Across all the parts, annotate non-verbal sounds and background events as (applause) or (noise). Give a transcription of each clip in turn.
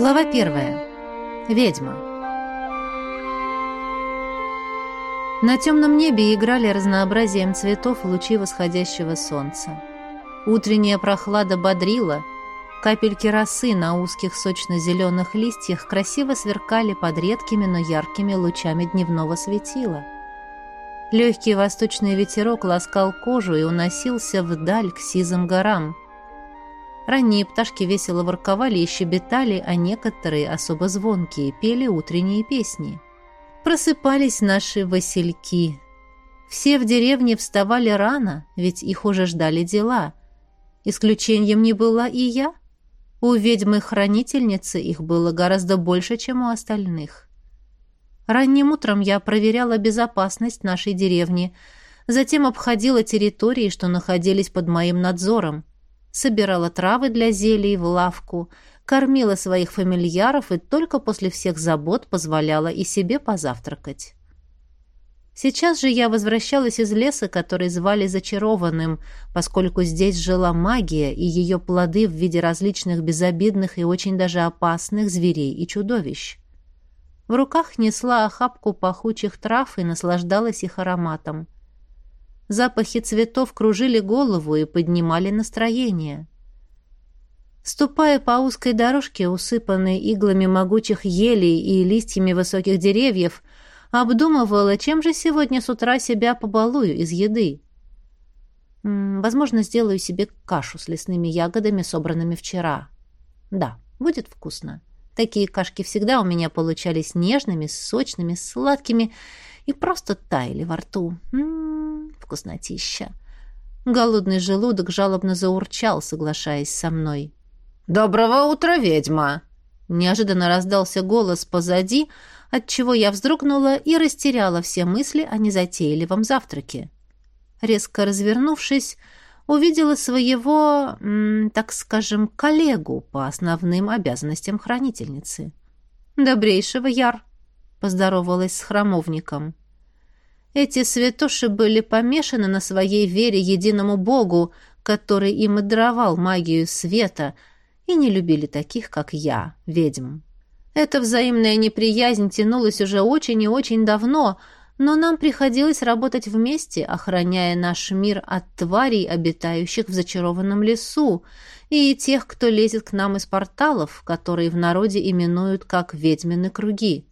Глава первая. Ведьма. На темном небе играли разнообразием цветов лучи восходящего солнца. Утренняя прохлада бодрила, капельки росы на узких сочно-зеленых листьях красиво сверкали под редкими, но яркими лучами дневного светила. Легкий восточный ветерок ласкал кожу и уносился вдаль к сизым горам – Ранние пташки весело ворковали и щебетали, а некоторые, особо звонкие, пели утренние песни. Просыпались наши васильки. Все в деревне вставали рано, ведь их уже ждали дела. Исключением не была и я. У ведьмы-хранительницы их было гораздо больше, чем у остальных. Ранним утром я проверяла безопасность нашей деревни, затем обходила территории, что находились под моим надзором собирала травы для зелий в лавку, кормила своих фамильяров и только после всех забот позволяла и себе позавтракать. Сейчас же я возвращалась из леса, который звали Зачарованным, поскольку здесь жила магия и ее плоды в виде различных безобидных и очень даже опасных зверей и чудовищ. В руках несла охапку пахучих трав и наслаждалась их ароматом. Запахи цветов кружили голову и поднимали настроение. Ступая по узкой дорожке, усыпанной иглами могучих елей и листьями высоких деревьев, обдумывала, чем же сегодня с утра себя побалую из еды. возможно, сделаю себе кашу с лесными ягодами, собранными вчера. Да, будет вкусно. Такие кашки всегда у меня получались нежными, сочными, сладкими и просто таяли во рту. М -м вкуснотища. Голодный желудок жалобно заурчал, соглашаясь со мной. «Доброго утра, ведьма!» Неожиданно раздался голос позади, отчего я вздрогнула и растеряла все мысли о незатейливом завтраке. Резко развернувшись, увидела своего, так скажем, коллегу по основным обязанностям хранительницы. «Добрейшего, Яр!» — поздоровалась с храмовником. Эти святоши были помешаны на своей вере единому Богу, который им и даровал магию света, и не любили таких, как я, ведьм. Эта взаимная неприязнь тянулась уже очень и очень давно, но нам приходилось работать вместе, охраняя наш мир от тварей, обитающих в зачарованном лесу, и тех, кто лезет к нам из порталов, которые в народе именуют как «ведьмины круги».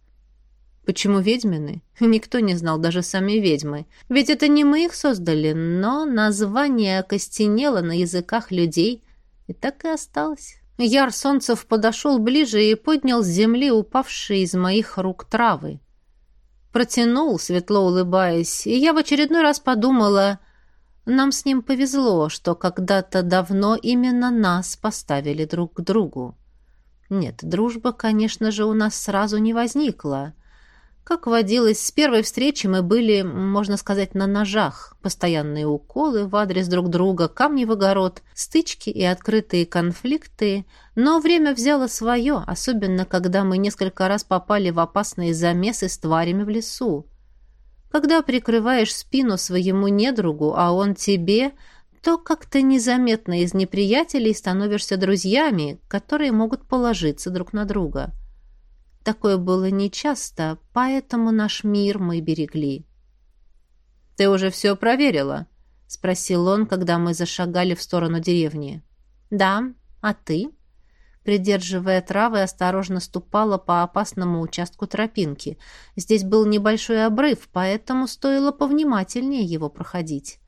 Почему ведьмины? Никто не знал, даже сами ведьмы. Ведь это не мы их создали, но название окостенело на языках людей и так и осталось. Яр Солнцев подошел ближе и поднял с земли упавшие из моих рук травы. Протянул, светло улыбаясь, и я в очередной раз подумала, нам с ним повезло, что когда-то давно именно нас поставили друг к другу. Нет, дружба, конечно же, у нас сразу не возникла. Как водилось, с первой встречи мы были, можно сказать, на ножах. Постоянные уколы в адрес друг друга, камни в огород, стычки и открытые конфликты. Но время взяло свое, особенно когда мы несколько раз попали в опасные замесы с тварями в лесу. Когда прикрываешь спину своему недругу, а он тебе, то как-то незаметно из неприятелей становишься друзьями, которые могут положиться друг на друга. — Такое было нечасто, поэтому наш мир мы берегли. «Ты уже все проверила?» — спросил он, когда мы зашагали в сторону деревни. «Да, а ты?» Придерживая травы, осторожно ступала по опасному участку тропинки. Здесь был небольшой обрыв, поэтому стоило повнимательнее его проходить.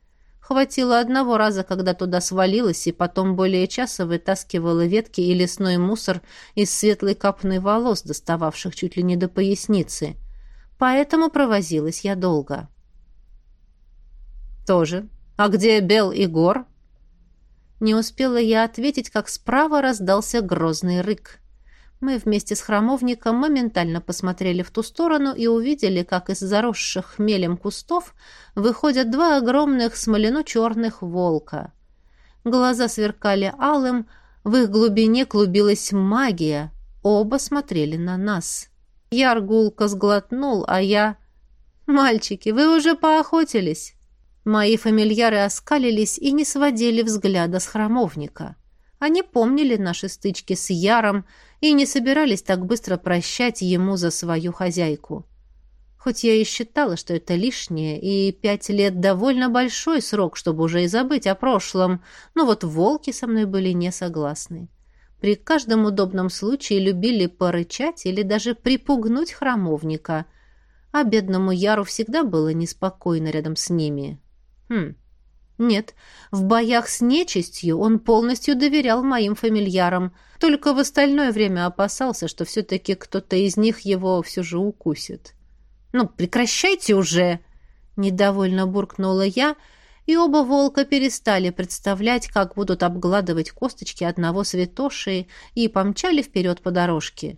Хватило одного раза, когда туда свалилась, и потом более часа вытаскивала ветки и лесной мусор из светлой капной волос, достававших чуть ли не до поясницы. Поэтому провозилась я долго. «Тоже. А где Бел и Гор?» Не успела я ответить, как справа раздался грозный рык. Мы вместе с храмовником моментально посмотрели в ту сторону и увидели, как из заросших хмелем кустов выходят два огромных смолено-черных волка. Глаза сверкали алым, в их глубине клубилась магия. Оба смотрели на нас. Яр гулко сглотнул, а я... «Мальчики, вы уже поохотились?» Мои фамильяры оскалились и не сводили взгляда с храмовника. Они помнили наши стычки с Яром и не собирались так быстро прощать ему за свою хозяйку. Хоть я и считала, что это лишнее, и пять лет довольно большой срок, чтобы уже и забыть о прошлом, но вот волки со мной были не согласны. При каждом удобном случае любили порычать или даже припугнуть храмовника, а бедному Яру всегда было неспокойно рядом с ними. Хм, нет, в боях с нечистью он полностью доверял моим фамильярам, только в остальное время опасался, что все-таки кто-то из них его все же укусит. «Ну, прекращайте уже!» — недовольно буркнула я, и оба волка перестали представлять, как будут обгладывать косточки одного святоши, и помчали вперед по дорожке.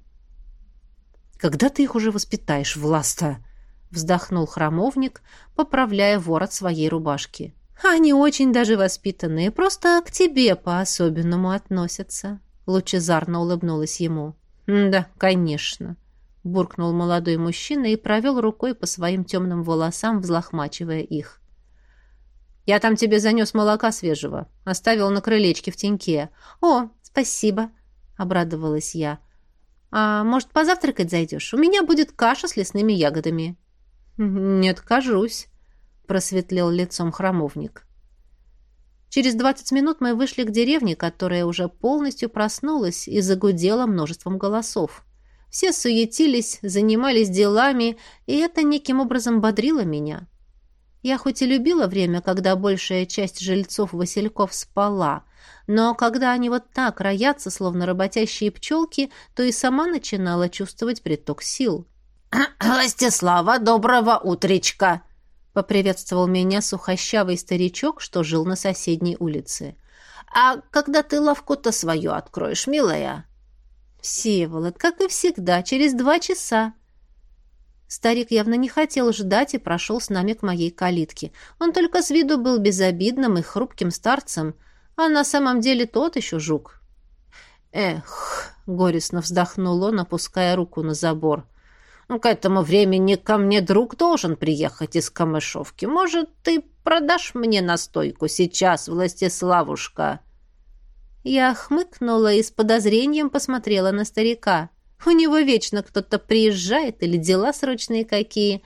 «Когда ты их уже воспитаешь, Власта?» — вздохнул храмовник, поправляя ворот своей рубашки. «Они очень даже воспитанные, просто к тебе по-особенному относятся», — лучезарно улыбнулась ему. «Да, конечно», — буркнул молодой мужчина и провел рукой по своим темным волосам, взлохмачивая их. «Я там тебе занес молока свежего. Оставил на крылечке в теньке». «О, спасибо», — обрадовалась я. «А может, позавтракать зайдешь? У меня будет каша с лесными ягодами». «Не откажусь», — просветлел лицом храмовник. Через двадцать минут мы вышли к деревне, которая уже полностью проснулась и загудела множеством голосов. Все суетились, занимались делами, и это неким образом бодрило меня. Я хоть и любила время, когда большая часть жильцов Васильков спала, но когда они вот так роятся, словно работящие пчелки, то и сама начинала чувствовать приток сил. «Ластислава, доброго утречка!» — поприветствовал меня сухощавый старичок, что жил на соседней улице. «А когда ты лавку-то свою откроешь, милая?» Всеволод, как и всегда, через два часа. Старик явно не хотел ждать и прошел с нами к моей калитке. Он только с виду был безобидным и хрупким старцем, а на самом деле тот еще жук. «Эх!» — горестно вздохнул он, опуская руку на забор. «Ну, «К этому времени ко мне друг должен приехать из Камышовки. Может, ты продашь мне настойку сейчас, Властиславушка?» Я хмыкнула и с подозрением посмотрела на старика. У него вечно кто-то приезжает или дела срочные какие.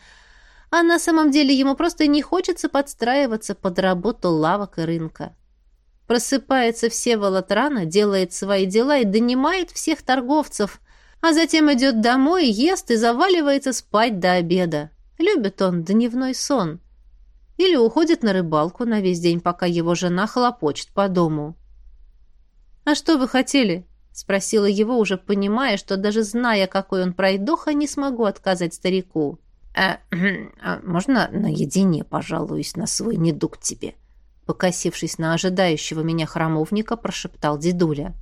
А на самом деле ему просто не хочется подстраиваться под работу лавок и рынка. Просыпается Всеволод рано, делает свои дела и донимает всех торговцев, а затем идет домой, ест и заваливается спать до обеда. Любит он дневной сон. Или уходит на рыбалку на весь день, пока его жена хлопочет по дому. «А что вы хотели?» — спросила его, уже понимая, что даже зная, какой он пройдоха, не смогу отказать старику. «А, (clears throat) а можно наедине пожалуюсь на свой недуг тебе?» Покосившись на ожидающего меня храмовника, прошептал дедуля.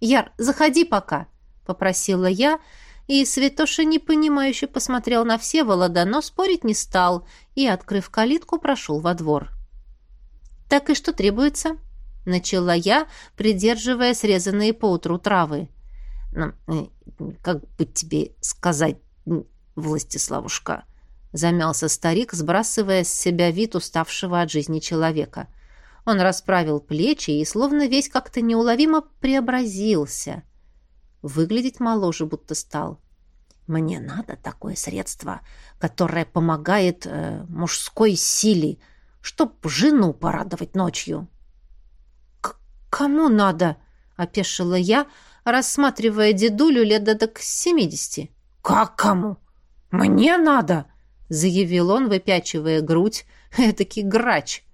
«Яр, заходи пока!» — попросила я, и Святоша непонимающе посмотрел на Всеволода, но спорить не стал и, открыв калитку, прошел во двор. «Так и что требуется?» — начала я, придерживая срезанные поутру травы. «Ну, э, как бы тебе сказать, Властиславушка?» — замялся старик, сбрасывая с себя вид уставшего от жизни человека. Он расправил плечи и словно весь как-то неуловимо преобразился. Выглядеть моложе будто стал. «Мне надо такое средство, которое помогает э, мужской силе, чтоб жену порадовать ночью». «Кому надо?» — опешила я, рассматривая дедулю лет до так семидесяти. «Как кому? Мне надо!» — заявил он, выпячивая грудь. (laughs) Этакий грач.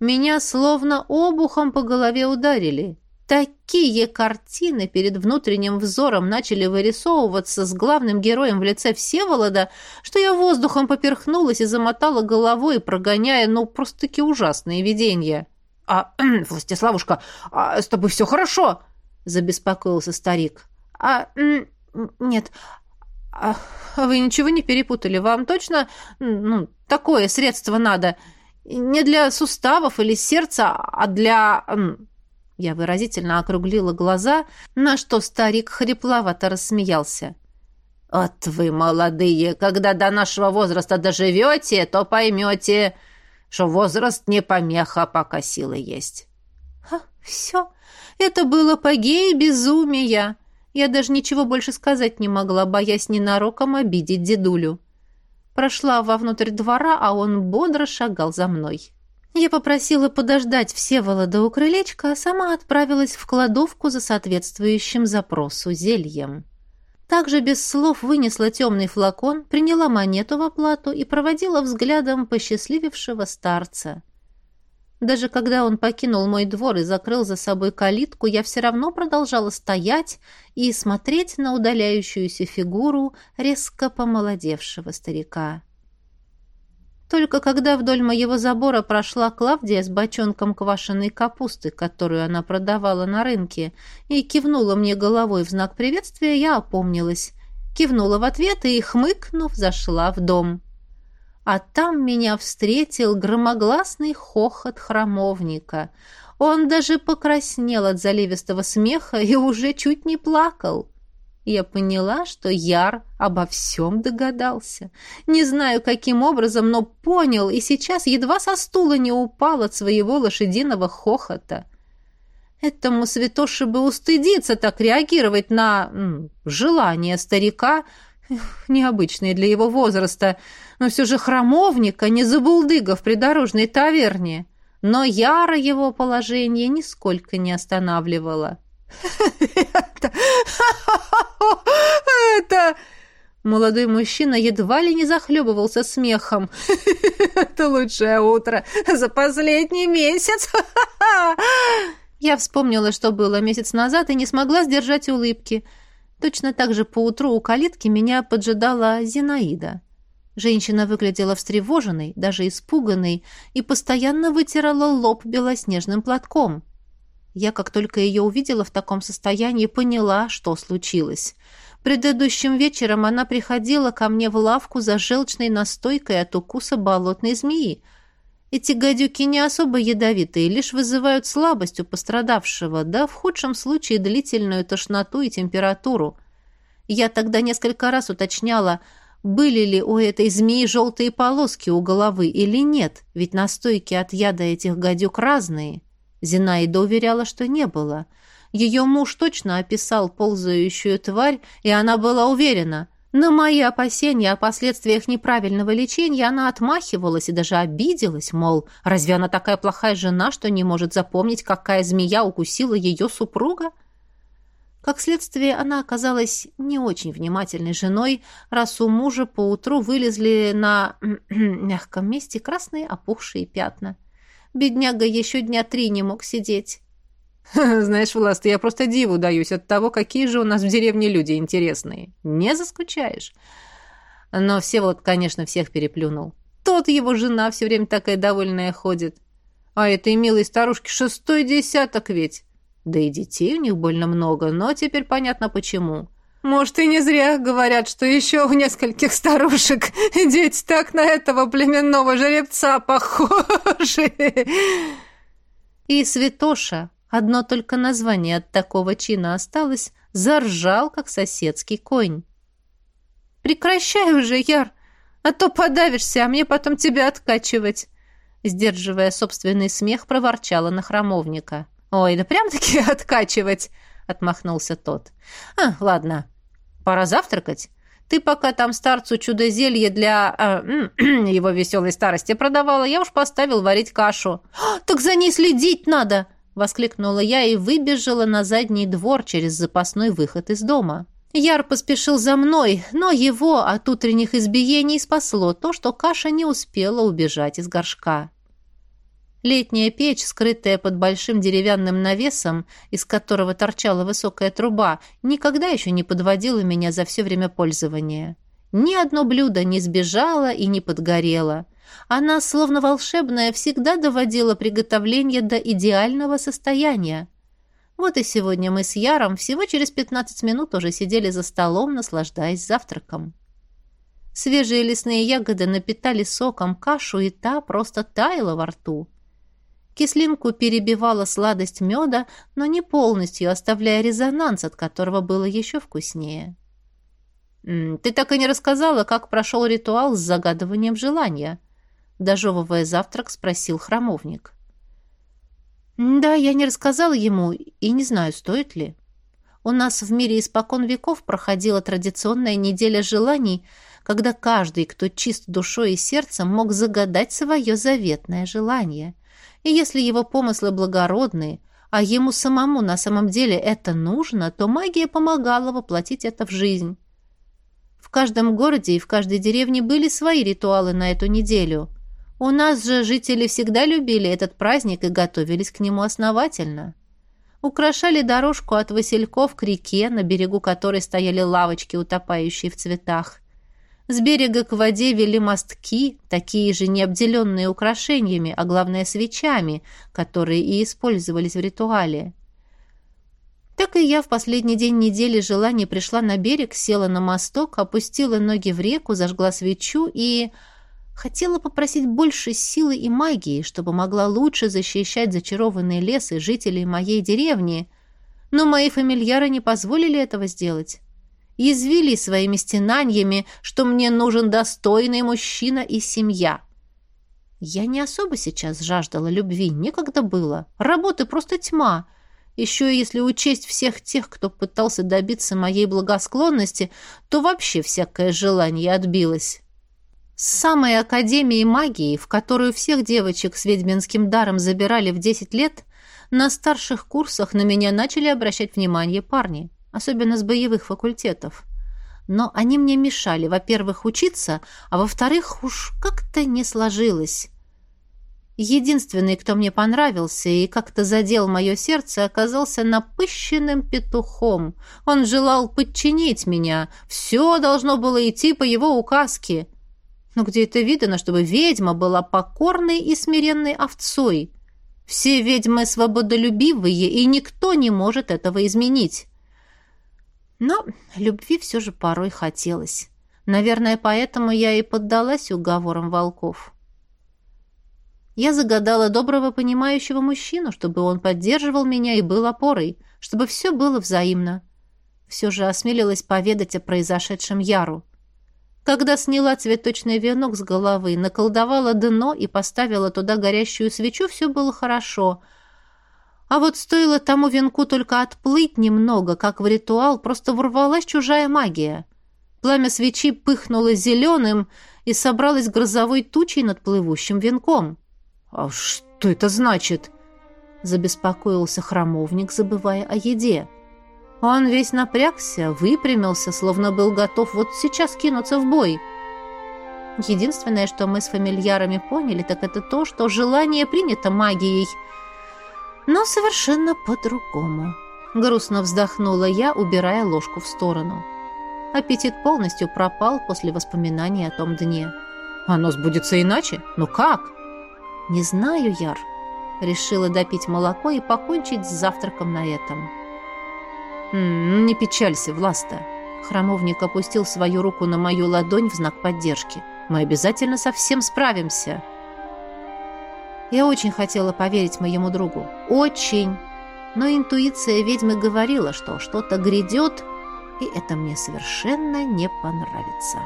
Меня словно обухом по голове ударили. Такие картины перед внутренним взором начали вырисовываться с главным героем в лице Всеволода, что я воздухом поперхнулась и замотала головой, прогоняя, ну, просто-таки ужасные видения. «А, (clears throat) Властиславушка, а с тобой все хорошо?» — забеспокоился старик. «А, нет, а вы ничего не перепутали? Вам точно, ну, такое средство надо? Не для суставов или сердца, а для...» Я выразительно округлила глаза, на что старик хрипловато рассмеялся. «Вот вы, молодые, когда до нашего возраста доживете, то поймете...» что возраст не помеха, пока силы есть. Ха, Все. Это было апогей безумия. Я даже ничего больше сказать не могла, боясь ненароком обидеть дедулю. Прошла вовнутрь двора, а он бодро шагал за мной. Я попросила подождать Всеволода у крылечка, а сама отправилась в кладовку за соответствующим запросу зельем. Также без слов вынесла темный флакон, приняла монету в оплату и проводила взглядом посчастливившего старца. Даже когда он покинул мой двор и закрыл за собой калитку, я все равно продолжала стоять и смотреть на удаляющуюся фигуру резко помолодевшего старика. Только когда вдоль моего забора прошла Клавдия с бочонком квашеной капусты, которую она продавала на рынке, и кивнула мне головой в знак приветствия, я опомнилась. Кивнула в ответ и, хмыкнув, зашла в дом. А там меня встретил громогласный хохот храмовника. Он даже покраснел от заливистого смеха и уже чуть не плакал. Я поняла, что Яр обо всем догадался. Не знаю, каким образом, но понял, и сейчас едва со стула не упал от своего лошадиного хохота. Этому святоше бы устыдиться так реагировать на желание старика, необычные для его возраста, но все же храмовника, не забулдыга в придорожной таверне. Но Яра его положение нисколько не останавливало. «Это... (laughs) это...» Молодой мужчина едва ли не захлебывался смехом. (laughs) «Это лучшее утро за последний месяц!» (laughs) Я вспомнила, что было месяц назад, и не смогла сдержать улыбки. Точно так же поутру у калитки меня поджидала Зинаида. Женщина выглядела встревоженной, даже испуганной, и постоянно вытирала лоб белоснежным платком. Я, как только ее увидела в таком состоянии, поняла, что случилось. Предыдущим вечером она приходила ко мне в лавку за желчной настойкой от укуса болотной змеи. Эти гадюки не особо ядовитые, лишь вызывают слабость у пострадавшего, да в худшем случае длительную тошноту и температуру. Я тогда несколько раз уточняла, были ли у этой змеи желтые полоски у головы или нет, ведь настойки от яда этих гадюк разные. Зинаида уверяла, что не было. Ее муж точно описал ползающую тварь, и она была уверена. На мои опасения о последствиях неправильного лечения она отмахивалась и даже обиделась, мол, разве она такая плохая жена, что не может запомнить, какая змея укусила ее супруга? Как следствие, она оказалась не очень внимательной женой, раз у мужа поутру вылезли на (clears throat) мягком месте красные опухшие пятна. — Бедняга еще дня три не мог сидеть. (laughs) Знаешь, Власт, я просто диву даюсь от того, какие же у нас в деревне люди интересные. Не заскучаешь. Но Всеволод, конечно, всех переплюнул. Тот его жена все время такая довольная ходит. А этой милой старушке шестой десяток ведь. Да и детей у них больно много, но теперь понятно почему. Может, и не зря говорят, что еще у нескольких старушек дети так на этого племенного жеребца похожи. И Святоша, одно только название от такого чина осталось, заржал, как соседский конь. «Прекращай уже, Яр, а то подавишься, а мне потом тебя откачивать!» Сдерживая собственный смех, проворчала на храмовника. «Ой, да прям-таки откачивать!» — отмахнулся тот. «А, ладно, пора завтракать. Ты пока там старцу чудо-зелье для э, (clears throat) его веселой старости продавала, я уж поставил варить кашу». «А, «Так за ней следить надо!» — воскликнула я и выбежала на задний двор через запасной выход из дома. Яр поспешил за мной, но его от утренних избиений спасло то, что каша не успела убежать из горшка. Летняя печь, скрытая под большим деревянным навесом, из которого торчала высокая труба, никогда еще не подводила меня за все время пользования. Ни одно блюдо не сбежало и не подгорело. Она, словно волшебная, всегда доводила приготовление до идеального состояния. Вот и сегодня мы с Яром всего через 15 минут уже сидели за столом, наслаждаясь завтраком. Свежие лесные ягоды напитали соком кашу, и та просто таяла во рту. Кислинку перебивала сладость меда, но не полностью, оставляя резонанс, от которого было еще вкуснее. «Ты так и не рассказала, как прошел ритуал с загадыванием желания?» Дожевывая завтрак, спросил храмовник. Да, я не рассказала ему и не знаю, стоит ли. У нас в мире испокон веков проходила традиционная неделя желаний, когда каждый, кто чист душой и сердцем, мог загадать свое заветное желание. И если его помыслы благородные, а ему самому на самом деле это нужно, то магия помогала воплотить это в жизнь. В каждом городе и в каждой деревне были свои ритуалы на эту неделю. У нас же жители всегда любили этот праздник и готовились к нему основательно. Украшали дорожку от Васильков к реке, на берегу которой стояли лавочки, утопающие в цветах. С берега к воде вели мостки, такие же необделенные украшениями, а главное свечами, которые и использовались в ритуале. Так и я в последний день недели желаний пришла на берег, села на мосток, опустила ноги в реку, зажгла свечу и... Хотела попросить больше силы и магии, чтобы могла лучше защищать зачарованный лес и жителей моей деревни, но мои фамильяры не позволили этого сделать извели своими стенаниями, что мне нужен достойный мужчина и семья. Я не особо сейчас жаждала любви, некогда было. Работы просто тьма. Еще если учесть всех тех, кто пытался добиться моей благосклонности, то вообще всякое желание отбилось. С самой Академии магии, в которую всех девочек с ведьминским даром забирали в 10 лет, на старших курсах на меня начали обращать внимание парни особенно с боевых факультетов. Но они мне мешали, во-первых, учиться, а во-вторых, уж как-то не сложилось. Единственный, кто мне понравился и как-то задел мое сердце, оказался напыщенным петухом. Он желал подчинить меня. Все должно было идти по его указке. Но где это видно, чтобы ведьма была покорной и смиренной овцой? Все ведьмы свободолюбивые, и никто не может этого изменить. Но любви все же порой хотелось. Наверное, поэтому я и поддалась уговорам волков. Я загадала доброго понимающего мужчину, чтобы он поддерживал меня и был опорой, чтобы все было взаимно. Все же осмелилась поведать о произошедшем Яру. Когда сняла цветочный венок с головы, наколдовала дно и поставила туда горящую свечу, все было хорошо — а вот стоило тому венку только отплыть немного, как в ритуал, просто ворвалась чужая магия. Пламя свечи пыхнуло зеленым и собралось грозовой тучей над плывущим венком. «А что это значит?» — забеспокоился храмовник, забывая о еде. Он весь напрягся, выпрямился, словно был готов вот сейчас кинуться в бой. Единственное, что мы с фамильярами поняли, так это то, что желание принято магией — но совершенно по-другому. Грустно вздохнула я, убирая ложку в сторону. Аппетит полностью пропал после воспоминаний о том дне. «Оно сбудется иначе? Но как?» «Не знаю, Яр». Решила допить молоко и покончить с завтраком на этом. «М -м, «Не печалься, Власта». Храмовник опустил свою руку на мою ладонь в знак поддержки. «Мы обязательно со всем справимся». Я очень хотела поверить моему другу. Очень. Но интуиция ведьмы говорила, что что-то грядет, и это мне совершенно не понравится.